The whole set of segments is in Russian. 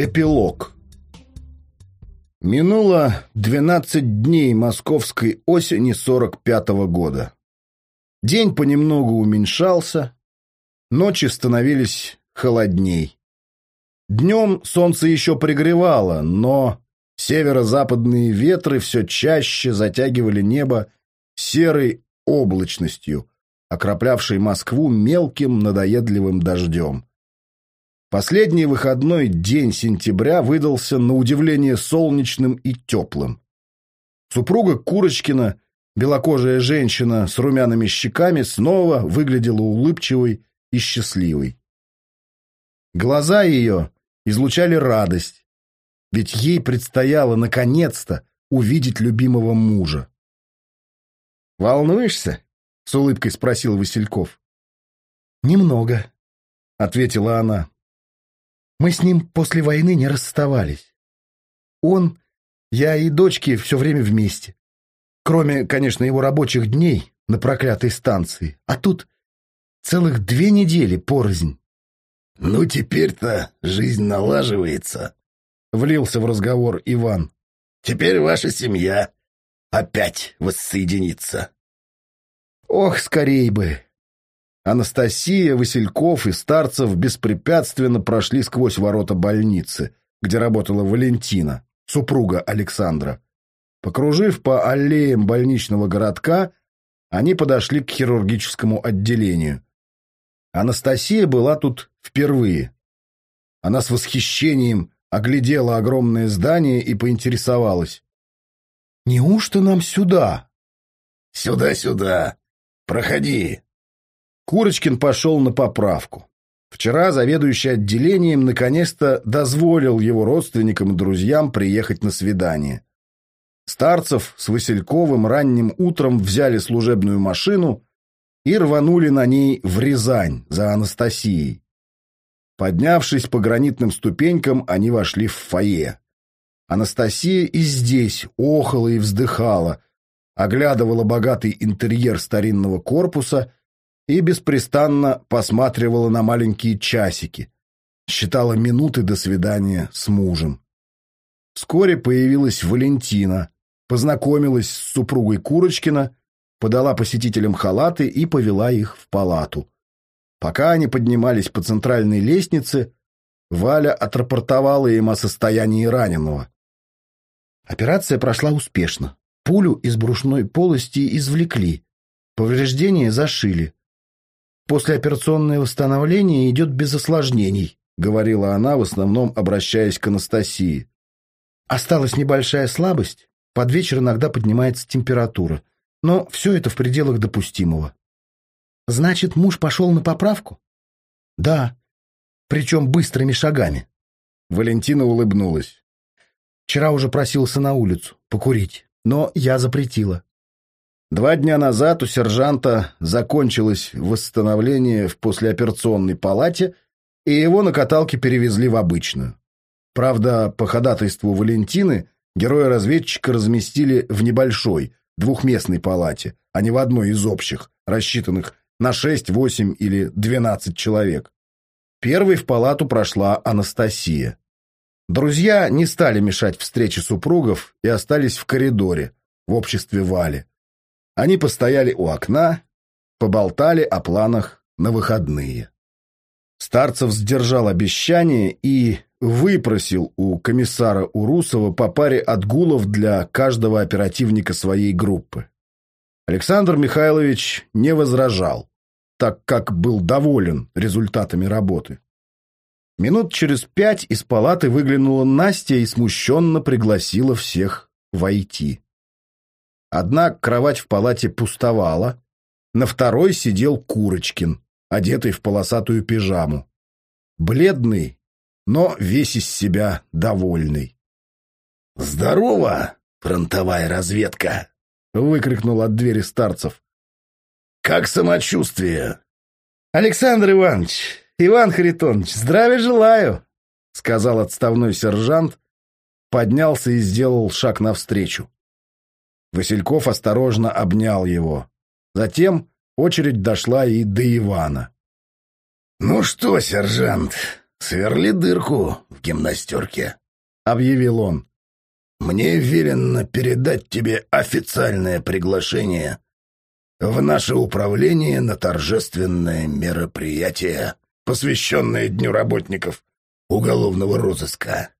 Эпилог Минуло 12 дней московской осени 45-го года. День понемногу уменьшался, ночи становились холодней. Днем солнце еще пригревало, но северо-западные ветры все чаще затягивали небо серой облачностью, окроплявшей Москву мелким надоедливым дождем. Последний выходной день сентября выдался на удивление солнечным и теплым. Супруга Курочкина, белокожая женщина с румяными щеками, снова выглядела улыбчивой и счастливой. Глаза ее излучали радость, ведь ей предстояло наконец-то увидеть любимого мужа. «Волнуешься?» — с улыбкой спросил Васильков. «Немного», — ответила она. Мы с ним после войны не расставались. Он, я и дочки все время вместе. Кроме, конечно, его рабочих дней на проклятой станции. А тут целых две недели порознь. «Ну, теперь-то жизнь налаживается», — влился в разговор Иван. «Теперь ваша семья опять воссоединится». «Ох, скорей бы!» Анастасия, Васильков и Старцев беспрепятственно прошли сквозь ворота больницы, где работала Валентина, супруга Александра. Покружив по аллеям больничного городка, они подошли к хирургическому отделению. Анастасия была тут впервые. Она с восхищением оглядела огромное здание и поинтересовалась. «Неужто нам сюда?» «Сюда-сюда. Проходи», Курочкин пошел на поправку. Вчера заведующий отделением наконец-то дозволил его родственникам и друзьям приехать на свидание. Старцев с Васильковым ранним утром взяли служебную машину и рванули на ней в Рязань за Анастасией. Поднявшись по гранитным ступенькам, они вошли в фойе. Анастасия и здесь охала и вздыхала, оглядывала богатый интерьер старинного корпуса и беспрестанно посматривала на маленькие часики, считала минуты до свидания с мужем. Вскоре появилась Валентина, познакомилась с супругой Курочкина, подала посетителям халаты и повела их в палату. Пока они поднимались по центральной лестнице, Валя отрапортовала им о состоянии раненого. Операция прошла успешно. Пулю из брюшной полости извлекли. Повреждения зашили. Послеоперационное восстановление идет без осложнений, говорила она, в основном обращаясь к Анастасии. Осталась небольшая слабость, под вечер иногда поднимается температура, но все это в пределах допустимого. Значит, муж пошел на поправку? Да, причем быстрыми шагами. Валентина улыбнулась. Вчера уже просился на улицу покурить, но я запретила. Два дня назад у сержанта закончилось восстановление в послеоперационной палате, и его на каталке перевезли в обычную. Правда, по ходатайству Валентины героя-разведчика разместили в небольшой, двухместной палате, а не в одной из общих, рассчитанных на 6, 8 или 12 человек. Первой в палату прошла Анастасия. Друзья не стали мешать встрече супругов и остались в коридоре, в обществе Вали. Они постояли у окна, поболтали о планах на выходные. Старцев сдержал обещание и выпросил у комиссара Урусова по паре отгулов для каждого оперативника своей группы. Александр Михайлович не возражал, так как был доволен результатами работы. Минут через пять из палаты выглянула Настя и смущенно пригласила всех войти. Одна кровать в палате пустовала, на второй сидел Курочкин, одетый в полосатую пижаму. Бледный, но весь из себя довольный. «Здорово, фронтовая разведка!» — выкрикнул от двери старцев. «Как самочувствие?» «Александр Иванович, Иван Харитонович, здравия желаю!» — сказал отставной сержант, поднялся и сделал шаг навстречу. Васильков осторожно обнял его. Затем очередь дошла и до Ивана. «Ну что, сержант, сверли дырку в гимнастерке», — объявил он. «Мне велено передать тебе официальное приглашение в наше управление на торжественное мероприятие, посвященное Дню работников уголовного розыска.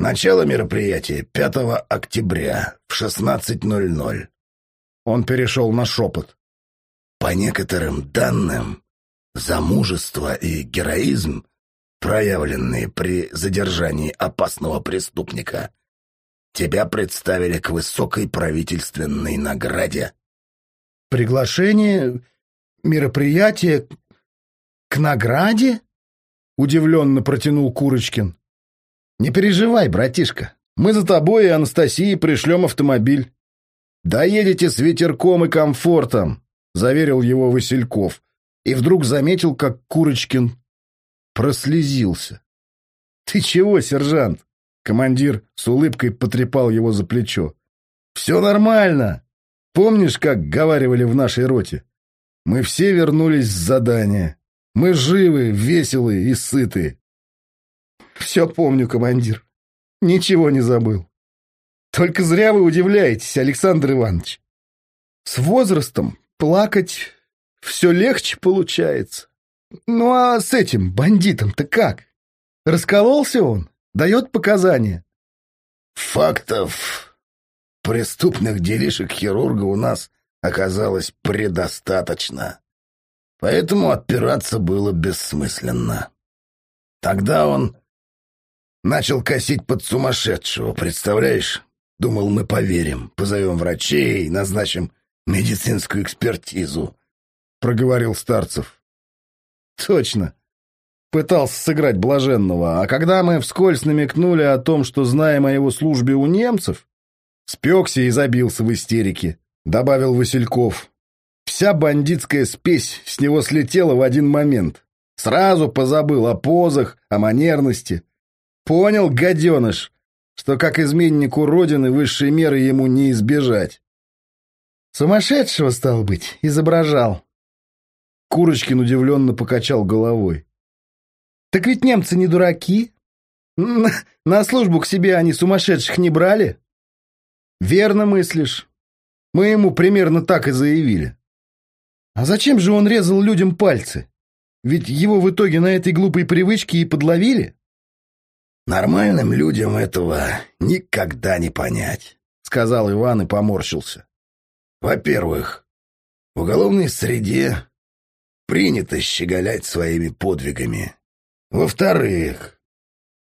Начало мероприятия 5 октября в 16.00. Он перешел на шепот. По некоторым данным, замужество и героизм, проявленные при задержании опасного преступника, тебя представили к высокой правительственной награде. «Приглашение, мероприятие к награде?» — удивленно протянул Курочкин. «Не переживай, братишка, мы за тобой и Анастасией пришлем автомобиль. Доедете с ветерком и комфортом», — заверил его Васильков, и вдруг заметил, как Курочкин прослезился. «Ты чего, сержант?» Командир с улыбкой потрепал его за плечо. «Все нормально. Помнишь, как говаривали в нашей роте? Мы все вернулись с задания. Мы живы, веселые и сытые. Все помню, командир. Ничего не забыл. Только зря вы удивляетесь, Александр Иванович. С возрастом плакать все легче получается. Ну а с этим бандитом-то как? Раскололся он? Дает показания? Фактов преступных делишек хирурга у нас оказалось предостаточно. Поэтому отпираться было бессмысленно. Тогда он начал косить под сумасшедшего, представляешь? Думал, мы поверим, позовем врачей, назначим медицинскую экспертизу, — проговорил Старцев. Точно. Пытался сыграть блаженного, а когда мы вскользь намекнули о том, что знаем о его службе у немцев, спекся и забился в истерике, — добавил Васильков. Вся бандитская спесь с него слетела в один момент. Сразу позабыл о позах, о манерности. Понял, гаденыш, что как изменнику Родины высшей меры ему не избежать. Сумасшедшего, стал быть, изображал. Курочкин удивленно покачал головой. Так ведь немцы не дураки. На, на службу к себе они сумасшедших не брали. Верно мыслишь. Мы ему примерно так и заявили. А зачем же он резал людям пальцы? Ведь его в итоге на этой глупой привычке и подловили. Нормальным людям этого никогда не понять, сказал Иван и поморщился. Во-первых, в уголовной среде принято щеголять своими подвигами. Во-вторых,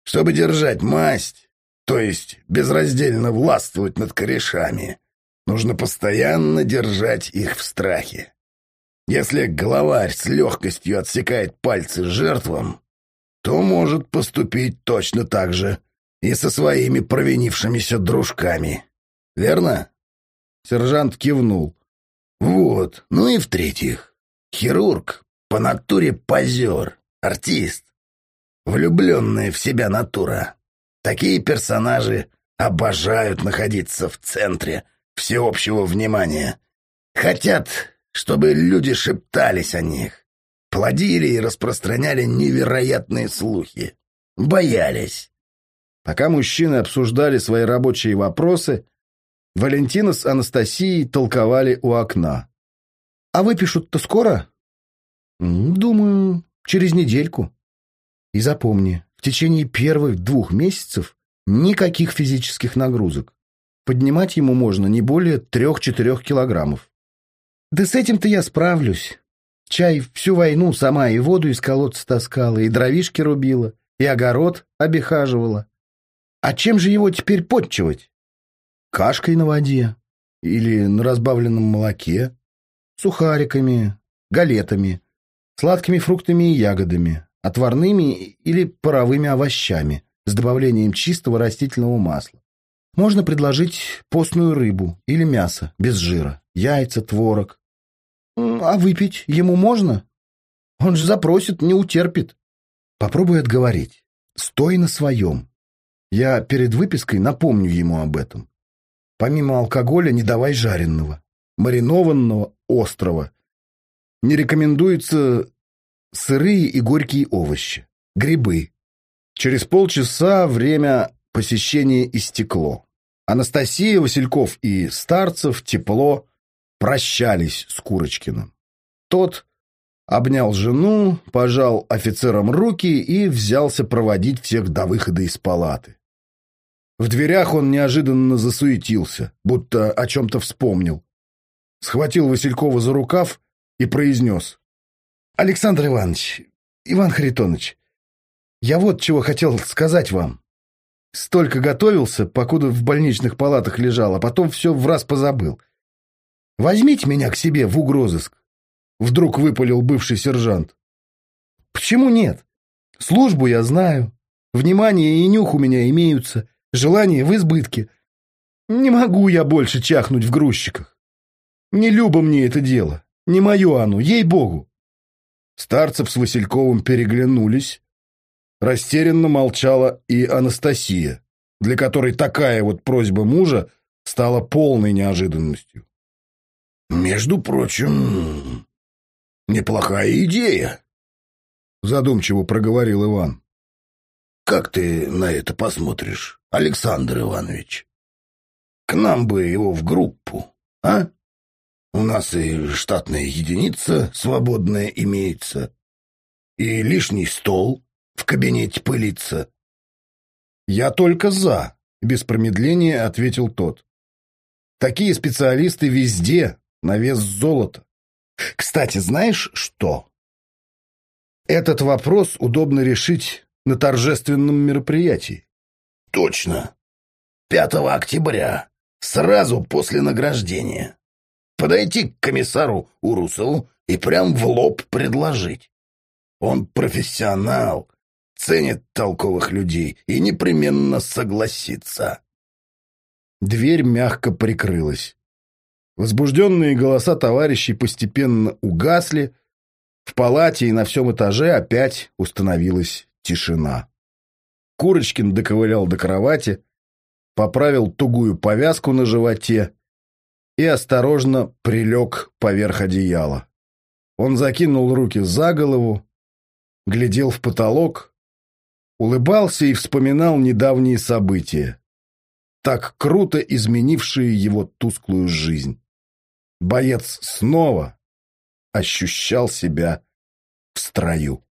чтобы держать масть, то есть безраздельно властвовать над корешами, нужно постоянно держать их в страхе. Если главарь с легкостью отсекает пальцы жертвам, то может поступить точно так же и со своими провинившимися дружками. Верно? Сержант кивнул. Вот. Ну и в-третьих, хирург по натуре позер, артист, влюбленная в себя натура. Такие персонажи обожают находиться в центре всеобщего внимания. Хотят чтобы люди шептались о них, плодили и распространяли невероятные слухи, боялись. Пока мужчины обсуждали свои рабочие вопросы, Валентина с Анастасией толковали у окна. «А выпишут-то скоро?» «Думаю, через недельку. И запомни, в течение первых двух месяцев никаких физических нагрузок. Поднимать ему можно не более трех-четырех килограммов. Да с этим-то я справлюсь. Чай всю войну сама и воду из колодца таскала, и дровишки рубила, и огород обихаживала. А чем же его теперь подчивать? Кашкой на воде или на разбавленном молоке, сухариками, галетами, сладкими фруктами и ягодами, отварными или паровыми овощами с добавлением чистого растительного масла. Можно предложить постную рыбу или мясо без жира, яйца, творог, а выпить ему можно? Он же запросит, не утерпит. Попробуй отговорить. Стой на своем. Я перед выпиской напомню ему об этом. Помимо алкоголя не давай жареного, маринованного, острого. Не рекомендуются сырые и горькие овощи. грибы. Через полчаса время посещения истекло. Анастасия, Васильков и Старцев тепло прощались с Курочкиным. Тот обнял жену, пожал офицерам руки и взялся проводить всех до выхода из палаты. В дверях он неожиданно засуетился, будто о чем-то вспомнил. Схватил Василькова за рукав и произнес. «Александр Иванович, Иван Харитонович, я вот чего хотел сказать вам. Столько готовился, покуда в больничных палатах лежал, а потом все в раз позабыл. Возьмите меня к себе в угрозыск. Вдруг выпалил бывший сержант. Почему нет? Службу я знаю. Внимание и нюх у меня имеются. Желание в избытке. Не могу я больше чахнуть в грузчиках. Не любо мне это дело. Не мое оно, ей-богу. Старцев с Васильковым переглянулись. Растерянно молчала и Анастасия, для которой такая вот просьба мужа стала полной неожиданностью. «Между прочим, неплохая идея», — задумчиво проговорил Иван. «Как ты на это посмотришь, Александр Иванович? К нам бы его в группу, а?» У нас и штатная единица свободная имеется, и лишний стол в кабинете пылится. «Я только за», — без промедления ответил тот. «Такие специалисты везде, на вес золота. Кстати, знаешь что? Этот вопрос удобно решить на торжественном мероприятии». «Точно. 5 октября, сразу после награждения» подойти к комиссару Урусову и прям в лоб предложить. Он профессионал, ценит толковых людей и непременно согласится. Дверь мягко прикрылась. Возбужденные голоса товарищей постепенно угасли. В палате и на всем этаже опять установилась тишина. Курочкин доковылял до кровати, поправил тугую повязку на животе и осторожно прилег поверх одеяла. Он закинул руки за голову, глядел в потолок, улыбался и вспоминал недавние события, так круто изменившие его тусклую жизнь. Боец снова ощущал себя в строю.